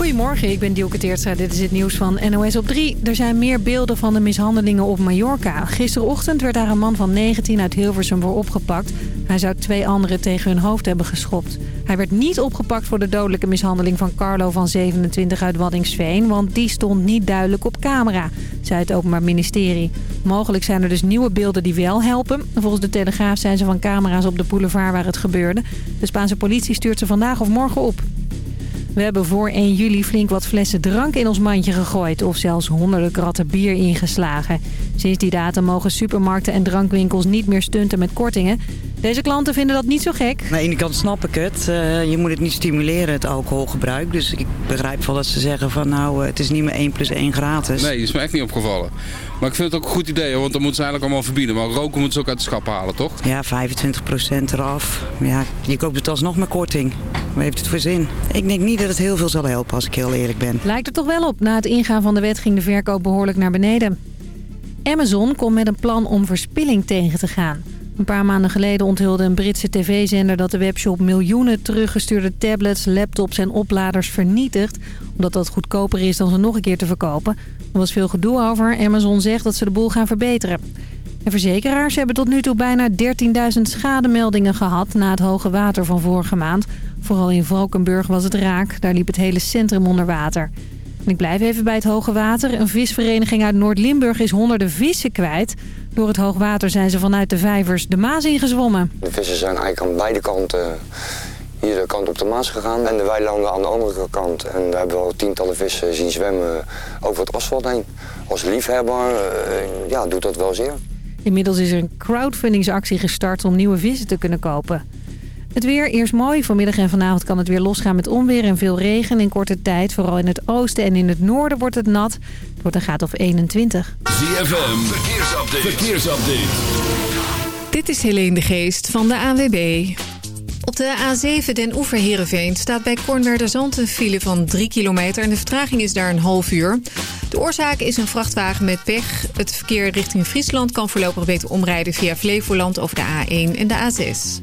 Goedemorgen, ik ben Dielke Teertstra. Dit is het nieuws van NOS op 3. Er zijn meer beelden van de mishandelingen op Mallorca. Gisterochtend werd daar een man van 19 uit Hilversum voor opgepakt. Hij zou twee anderen tegen hun hoofd hebben geschopt. Hij werd niet opgepakt voor de dodelijke mishandeling van Carlo van 27 uit Waddingsveen... want die stond niet duidelijk op camera, zei het Openbaar Ministerie. Mogelijk zijn er dus nieuwe beelden die wel helpen. Volgens de Telegraaf zijn ze van camera's op de boulevard waar het gebeurde. De Spaanse politie stuurt ze vandaag of morgen op. We hebben voor 1 juli flink wat flessen drank in ons mandje gegooid... of zelfs honderden kratten bier ingeslagen. Sinds die datum mogen supermarkten en drankwinkels niet meer stunten met kortingen. Deze klanten vinden dat niet zo gek. Aan de ene kant snap ik het. Uh, je moet het niet stimuleren, het alcoholgebruik. Dus ik begrijp wel dat ze zeggen van nou, het is niet meer 1 plus 1 gratis. Nee, dat is me echt niet opgevallen. Maar ik vind het ook een goed idee, want dan moeten ze eigenlijk allemaal verbieden. Maar roken moeten ze ook uit de schap halen, toch? Ja, 25% eraf. Ja, je koopt het alsnog met korting. Waar heeft het voor zin? Ik denk niet dat het heel veel zal helpen, als ik heel eerlijk ben. Lijkt er toch wel op. Na het ingaan van de wet ging de verkoop behoorlijk naar beneden. Amazon komt met een plan om verspilling tegen te gaan. Een paar maanden geleden onthulde een Britse tv-zender dat de webshop miljoenen teruggestuurde tablets, laptops en opladers vernietigt. Omdat dat goedkoper is dan ze nog een keer te verkopen. Er was veel gedoe over. Amazon zegt dat ze de boel gaan verbeteren. En verzekeraars hebben tot nu toe bijna 13.000 schademeldingen gehad na het hoge water van vorige maand. Vooral in Valkenburg was het raak. Daar liep het hele centrum onder water. En ik blijf even bij het hoge water. Een visvereniging uit Noord-Limburg is honderden vissen kwijt. Door het hoogwater zijn ze vanuit de vijvers de Maas ingezwommen. De vissen zijn eigenlijk aan beide kanten hier de kant op de Maas gegaan en de weilanden aan de andere kant. En we hebben wel tientallen vissen zien zwemmen over het asfalt heen. Als liefhebber uh, ja, doet dat wel zeer. Inmiddels is er een crowdfundingsactie gestart om nieuwe vissen te kunnen kopen. Het weer eerst mooi. Vanmiddag en vanavond kan het weer losgaan met onweer en veel regen in korte tijd. Vooral in het oosten en in het noorden wordt het nat. Het wordt een graad of 21. ZFM, verkeersupdate. verkeersupdate. Dit is Helene de Geest van de ANWB. Op de A7 Den Oever Heerenveen staat bij Zand een file van 3 kilometer... en de vertraging is daar een half uur. De oorzaak is een vrachtwagen met pech. Het verkeer richting Friesland kan voorlopig beter omrijden via Flevoland over de A1 en de A6.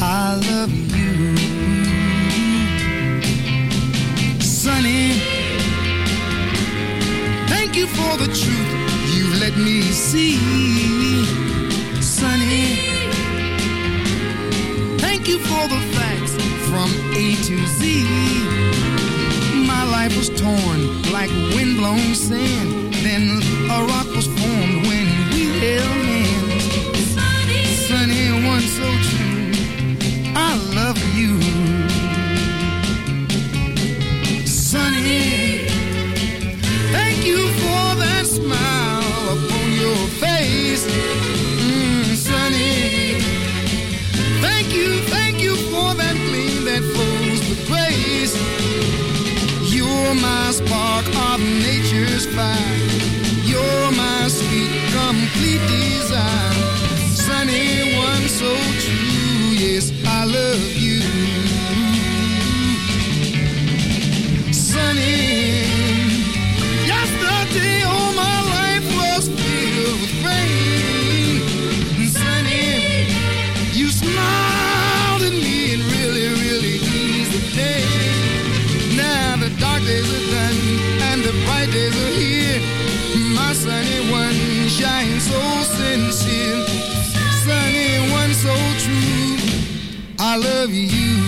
I love you. Sunny, thank you for the truth you let me see. Sunny, thank you for the facts from A to Z. My life was torn like windblown sand. Then a rock was formed nature's fire. I love you.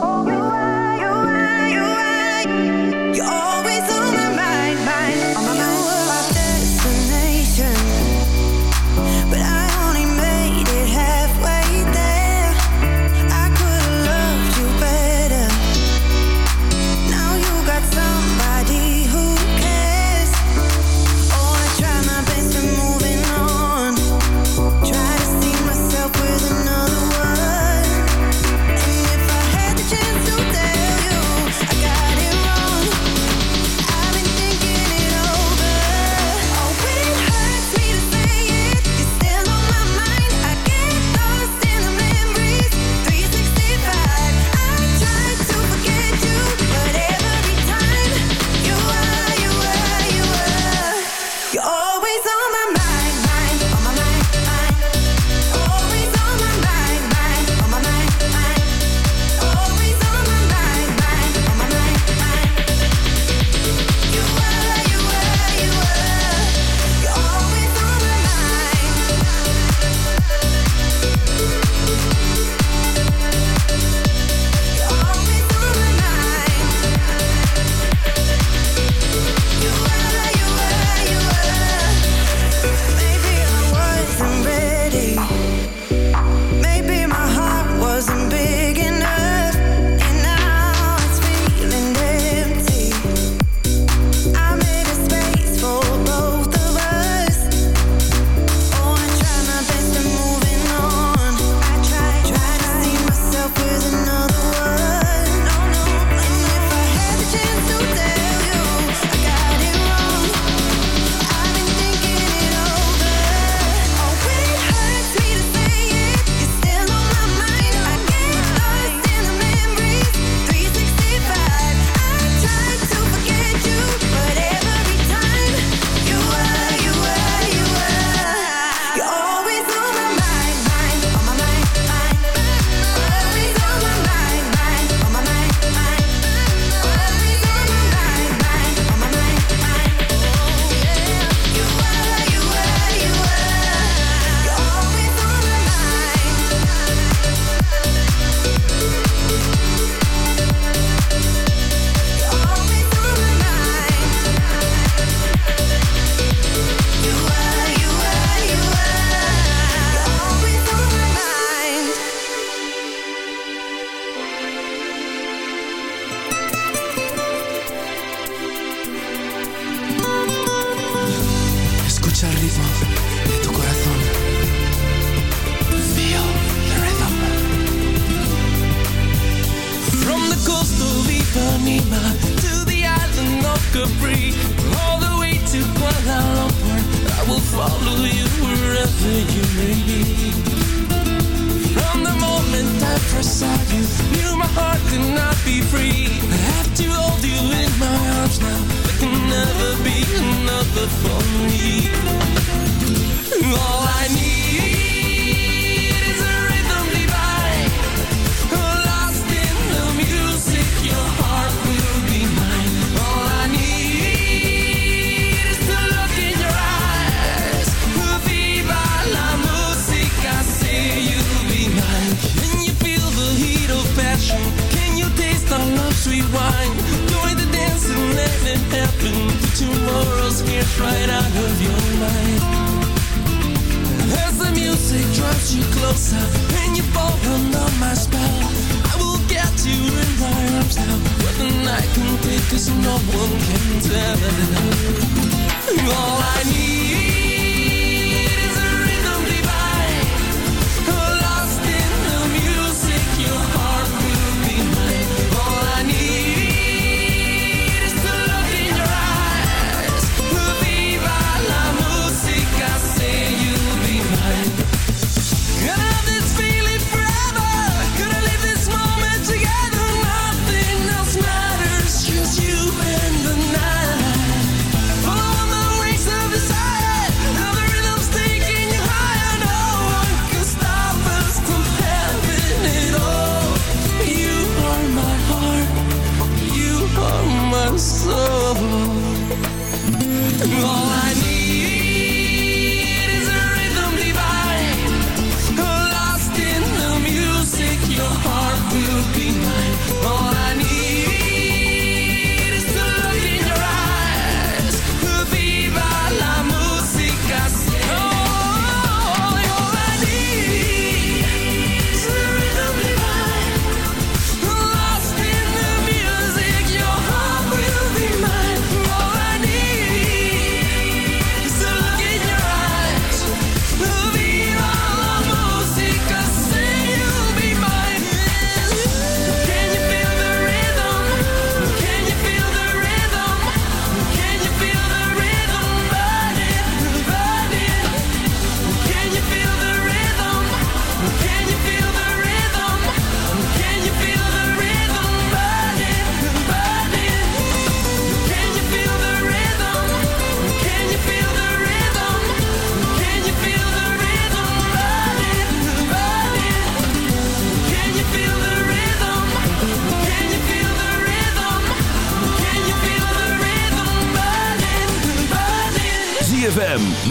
no one can tell.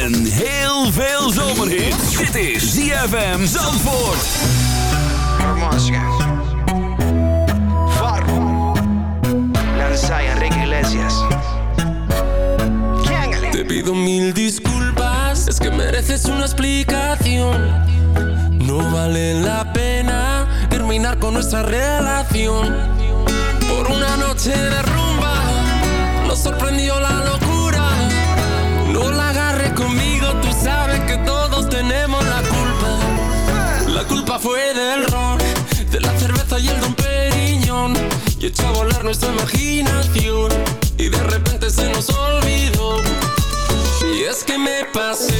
En heel veel zomerhit. Dit is ZFM Zandvoort. Música. Farro. Lanza y Enrique Iglesias. Te pido mil disculpas, es que mereces una explicación. No vale la pena terminar con nuestra relación. Por una noche de rumba, nos sorprendió la sabes que todos tenemos la culpa. La culpa fue del ron, de la cerveza y el don Periñón. Y echó a volar nuestra imaginación. Y de repente se nos olvidó. Y es que me pasé,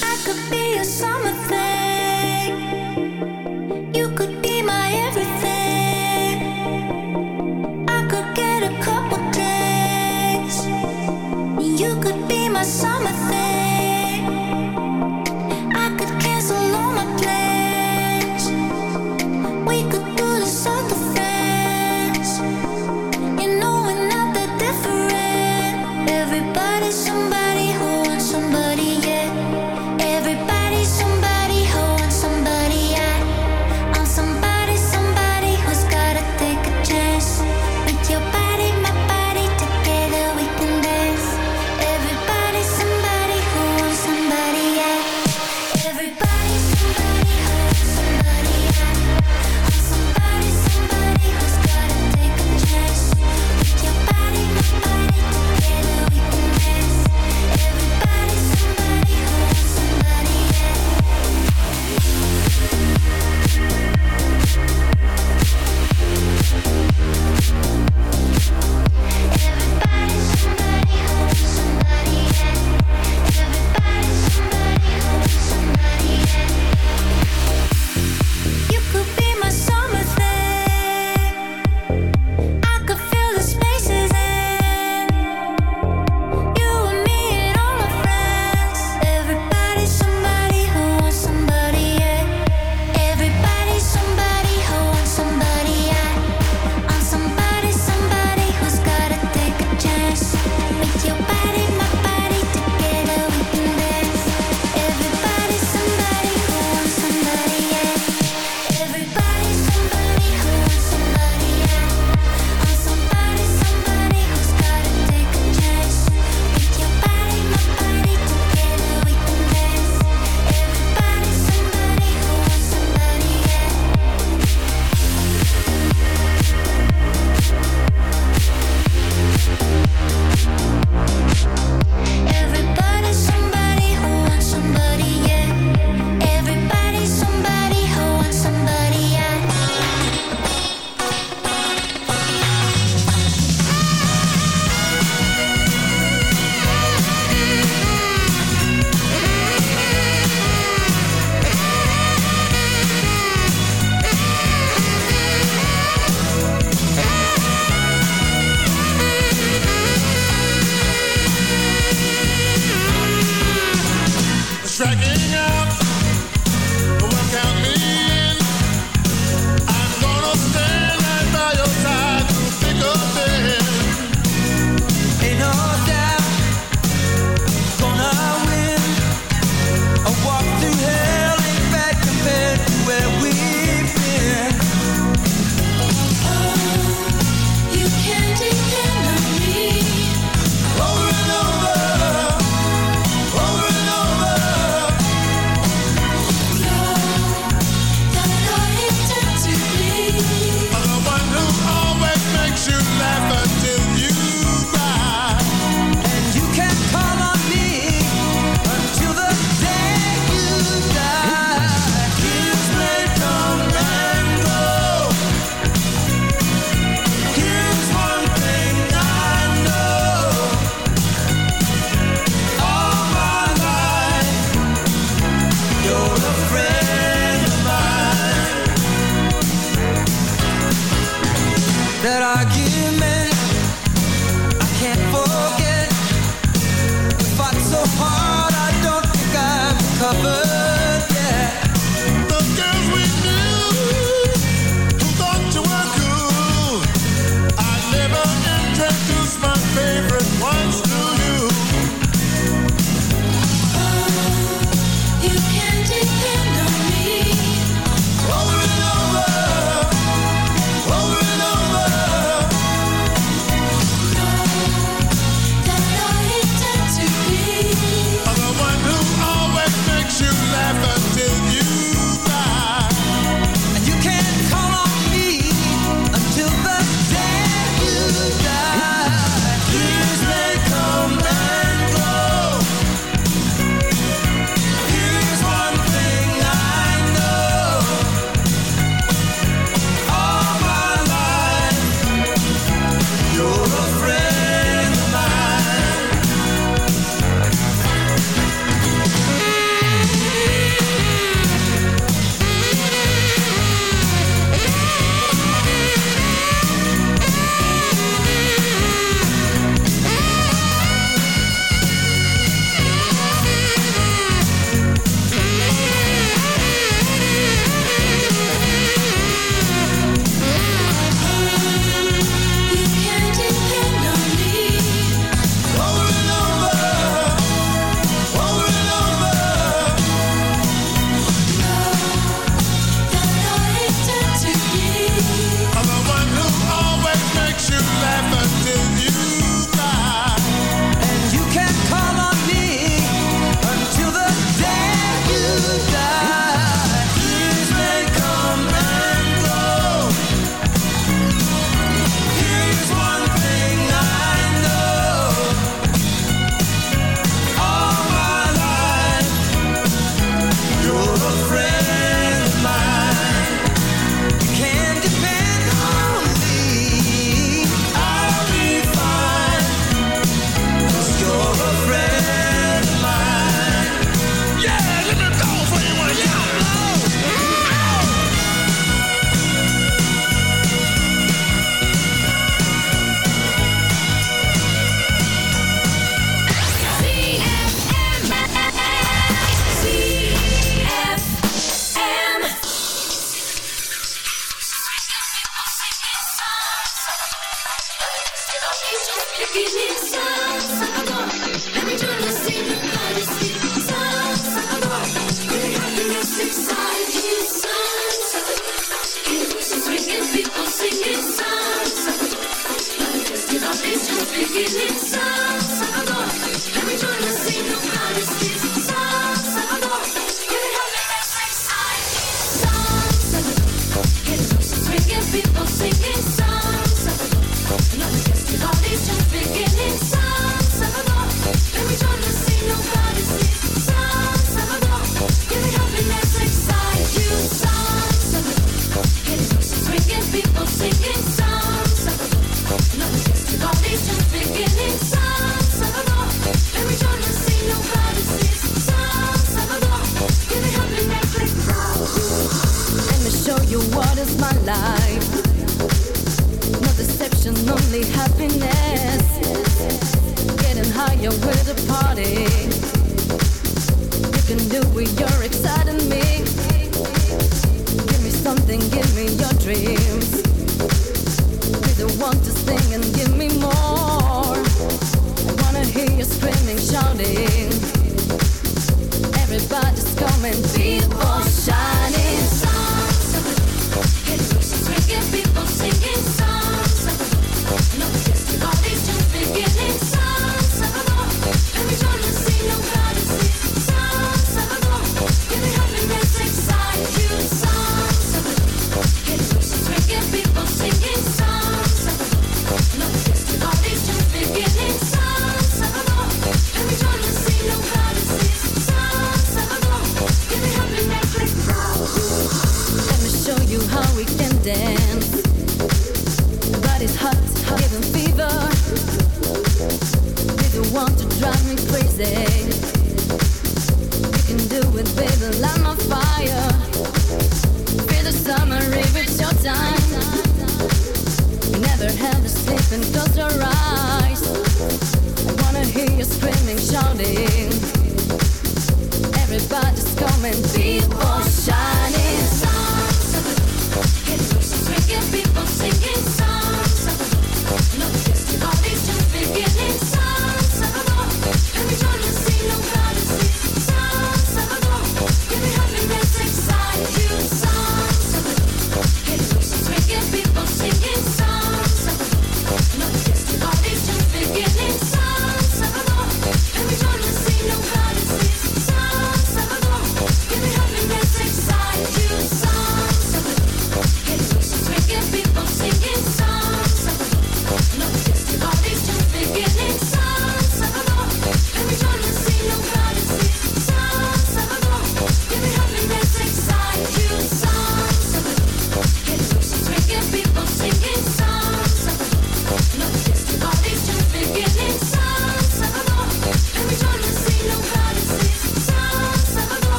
time.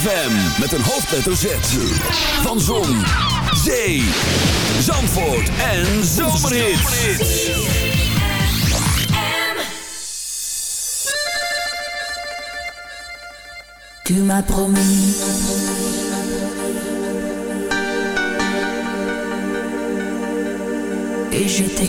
FM met een hoofdletter Z. Van Zon, Zee, Zandvoort en Zomerhit. Tu m'as promis Et je t'ai